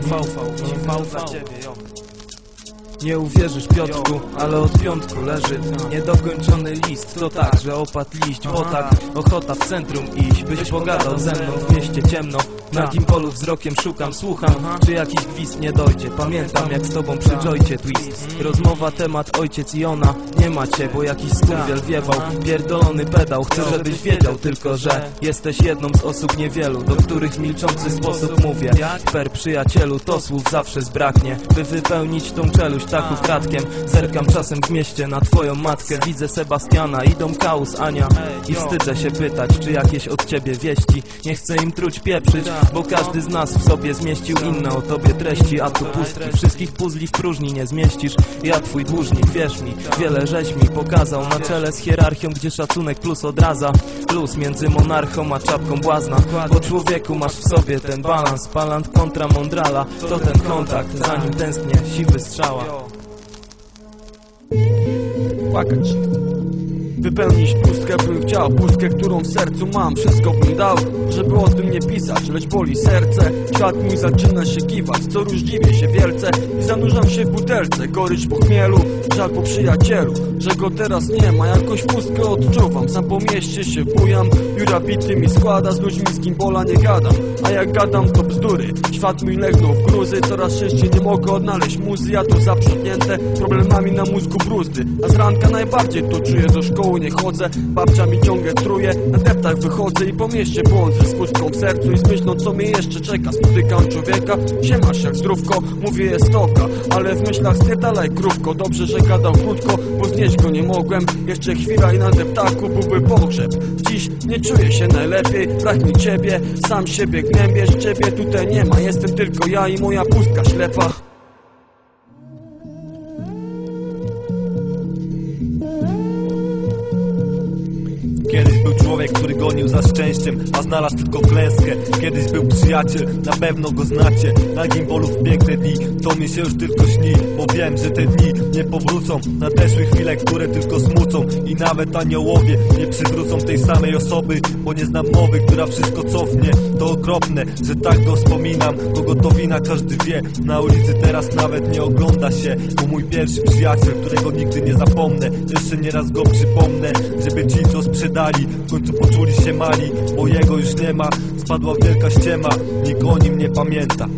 VV, dla ciebie, jo. Nie uwierzysz Piotrku, ale od piątku leży Niedokończony list, to tak, że opadł liść Bo tak, ochota w centrum iść Byś pogadał ze mną w mieście ciemno. Na gimpolu wzrokiem szukam, słucham Czy jakiś gwizd nie dojdzie. Pamiętam jak z tobą przy Joycie twist. Rozmowa, temat, ojciec i ona. Nie macie, bo jakiś skurwiel wiewał. Pierdolony pedał, chcę żebyś wiedział Tylko, że jesteś jedną z osób niewielu Do których w milczący sposób mówię. Per przyjacielu, to słów zawsze zbraknie By wypełnić tą czeluść tak ukradkiem Zerkam czasem w mieście na twoją matkę. Widzę Sebastiana, idą Kaus, Ania. I wstydzę się pytać, czy jakieś od ciebie wieści. Nie chcę im truć pieprzyć, bo każdy z nas w sobie zmieścił inne o tobie treści. A tu pustki, wszystkich puzli w próżni nie zmieścisz. Ja twój dłużnik, wierz mi, wiele żeś mi pokazał. Na czele z hierarchią, gdzie szacunek plus odraza. Plus między monarchą a czapką błazna. Bo człowieku masz w sobie ten balans. Palant kontra mądrala, to ten kontakt Zanim tęsknię, siwy strzała płakać się chce. Wypełnić pustkę bym chciał, pustkę, którą w sercu mam. Wszystko bym dał, żeby o tym nie pisać Lecz boli serce, świat mój zaczyna się kiwać Co róż dziwię się wielce. I zanurzam się w butelce Gorycz po chmielu, żal po przyjacielu Że go teraz nie ma, jakąś pustkę odczuwam Sam po mieście się bujam, Jura bity mi składa Z ludźmi z gimbola nie gadam, a jak gadam to bzdury. Świat mój legnął w gruzy, coraz częściej nie mogę odnaleźć muzy. Ja tu zaprzątnięte problemami na mózgu bruzdy. A z ranka najbardziej to czuję, do szkoły nie chodzę. Babcia mi ciągle truje, na deptach wychodzę i po mieście błądzę. Z pustką w sercu i z myślą co mnie jeszcze czeka. Spotykam człowieka, siemasz jak zdrówko, mówię jest oka Ale w myślach spierdalaj krówko, dobrze, że gadał krótko Bo znieść go nie mogłem, jeszcze chwila i na deptaku byłby pogrzeb. Dziś nie czuję się najlepiej, brak mi ciebie. Sam siebie gnębiesz, ciebie tutaj nie ma. Jestem tylko ja i moja pustka ślepa Kiedyś był człowiek, który gonił za szczęściem, a znalazł tylko klęskę. Kiedyś był przyjaciel, na pewno go znacie. Na gimbolu w piękne dni, to mi się już tylko śni Bo wiem, że te dni nie powrócą. Nadeszły chwile, które tylko smucą I nawet aniołowie nie przywrócą tej samej osoby Bo nie znam mowy, która wszystko cofnie. To okropne, że tak go wspominam Kogo to wina, każdy wie. Na ulicy teraz nawet nie ogląda się Bo mój pierwszy przyjaciel, którego nigdy nie zapomnę Jeszcze nieraz go przypomnę Żeby ci, co sprzedali W końcu poczuli się mali Bo jego już nie ma Spadła wielka ściema Nikt o nim nie pamięta.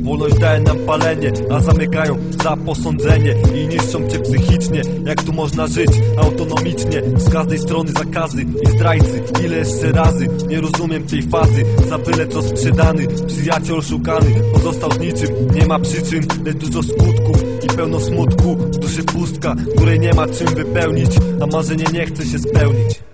Wolność daje nam palenie, a zamykają za posądzenie I niszczą cię psychicznie, jak tu można żyć autonomicznie? Z każdej strony zakazy i zdrajcy, ile jeszcze razy? Nie rozumiem tej fazy, za byle co sprzedany Przyjaciel oszukany, pozostał z niczym Nie ma przyczyn, lecz dużo skutków i pełno smutku. W duszy pustka, której nie ma czym wypełnić A marzenie nie chce się spełnić